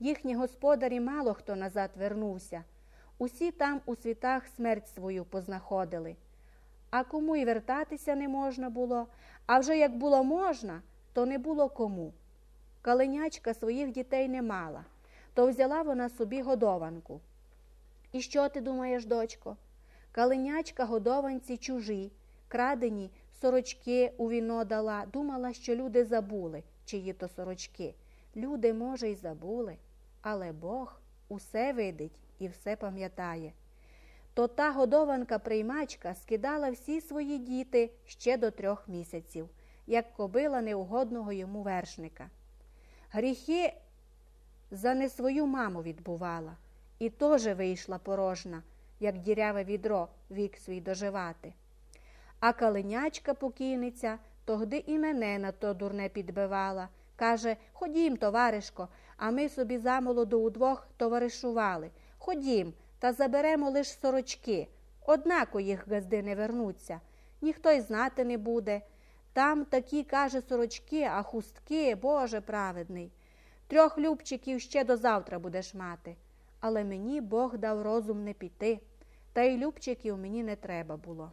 Їхні господарі мало хто назад вернувся. Усі там у світах смерть свою познаходили. А кому й вертатися не можна було, а вже як було можна, то не було кому. Калинячка своїх дітей не мала, то взяла вона собі годованку. І що ти думаєш, дочко? Калинячка годованці чужі, крадені сорочки у віно дала, думала, що люди забули, чиї то сорочки. Люди, може, й забули, але Бог усе видить і все пам'ятає. То та годованка приймачка скидала всі свої діти ще до трьох місяців, як кобила неугодного йому вершника. Гріхи за не свою маму відбувала, і теж вийшла порожна, як діряве відро вік свій доживати. А калинячка покійниця тогди і мене на то дурне підбивала. Каже Ходім, товаришко, а ми собі замолоду удвох товаришували. Ходім, та заберемо лиш сорочки. Однако їх газди не вернуться, ніхто й знати не буде. Там такі, каже, сорочки, а хустки, Боже праведний. Трьох любчиків ще до завтра будеш мати. Але мені Бог дав розум не піти, та й любчиків мені не треба було.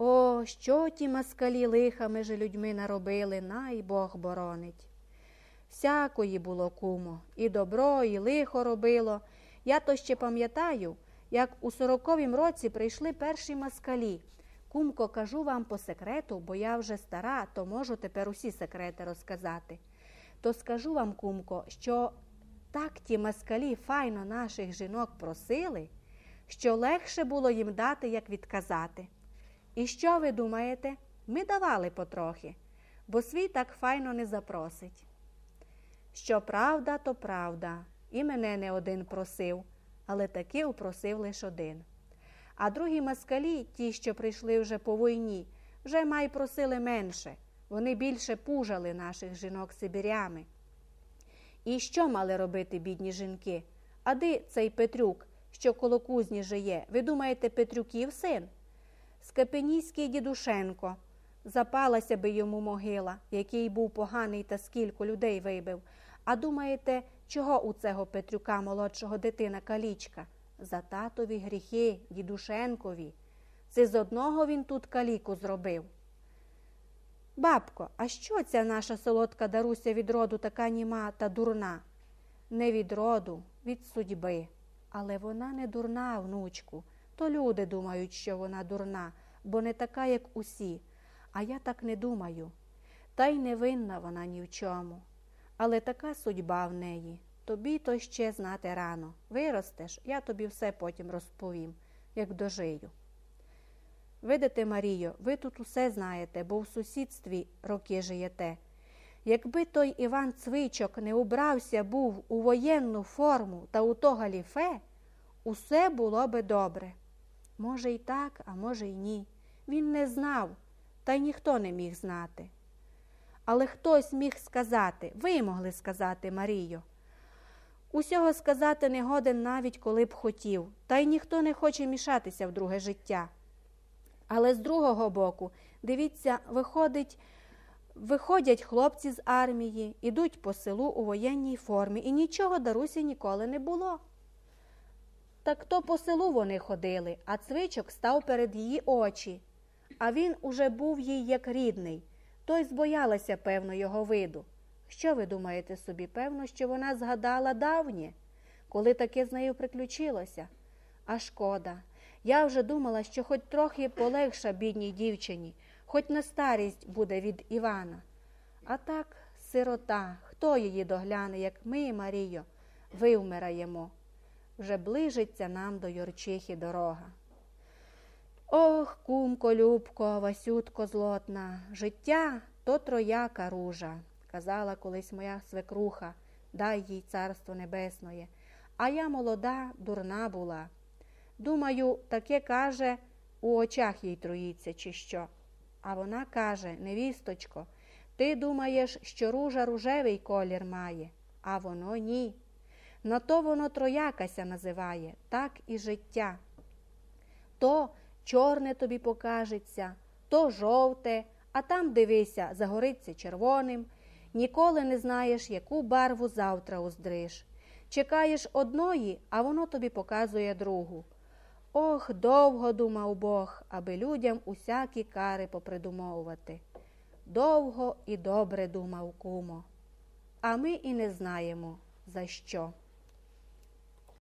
О, що ті маскалі лиха межи людьми наробили, най Бог боронить. Всякої було кумо, і добро, і лихо робило. Я то ще пам'ятаю, як у сороковім році прийшли перші маскалі. Кумко, кажу вам по секрету, бо я вже стара, то можу тепер усі секрети розказати. То скажу вам, кумко, що так ті маскалі файно наших жінок просили, що легше було їм дати, як відказати. І що ви думаєте? Ми давали потрохи, бо свій так файно не запросить. Що правда, то правда, і мене не один просив, але таки упросив лише один. А другі москалі, ті, що прийшли вже по війні, вже май просили менше, вони більше пужали наших жінок сибірями. І що мали робити бідні жінки? А де цей Петрюк, що коло кузні жиє? Ви думаєте, Петрюків син? Скапенійський дідушенко. Запалася би йому могила, який був поганий та скільки людей вибив. А думаєте, чого у цього Петрюка молодшого дитина калічка? За татові гріхи, дідушенкові. Це з одного він тут каліку зробив. Бабко, а що ця наша солодка Даруся від роду така німа та дурна? Не від роду, від судьби. Але вона не дурна, внучку. То люди думають, що вона дурна, бо не така, як усі. А я так не думаю. Та й не винна вона ні в чому. Але така судьба в неї. Тобі то ще знати рано. Виростеш, я тобі все потім розповім, як дожию. Видите, Марію, ви тут усе знаєте, бо в сусідстві роки живете. Якби той Іван Цвичок не убрався був у воєнну форму та у то галіфе, усе було би добре. Може, й так, а може, й ні. Він не знав, та й ніхто не міг знати. Але хтось міг сказати, ви могли сказати, Марію. Усього сказати не годен навіть коли б хотів, та й ніхто не хоче мішатися в друге життя. Але з другого боку, дивіться, виходить, виходять хлопці з армії, ідуть по селу у воєнній формі, і нічого Дарусі ніколи не було. Так то по селу вони ходили, а цвичок став перед її очі. А він уже був їй як рідний, той збоялася, певно, його виду. Що ви думаєте собі? Певно, що вона згадала давнє, коли таке з нею приключилося? А шкода. Я вже думала, що хоч трохи полегша бідній дівчині, хоч на старість буде від Івана. А так, сирота, хто її догляне, як ми, Маріyo, вивмираємо. Вже ближиться нам до Юрчихи дорога. Ох, кумко, любко, Васютко злотна, життя то трояка ружа, казала колись моя свекруха, дай їй царство небесноє. А я молода, дурна була. Думаю, таке каже, у очах їй троїться, чи що. А вона каже невісточко, ти думаєш, що ружа ружевий колір має, а воно ні. На то воно троякася називає, так і життя. То чорне тобі покажеться, то жовте, а там дивися, загориться червоним. Ніколи не знаєш, яку барву завтра уздриш. Чекаєш одної, а воно тобі показує другу. Ох, довго думав Бог, аби людям усякі кари попридумовувати. Довго і добре думав кумо. А ми і не знаємо, за що.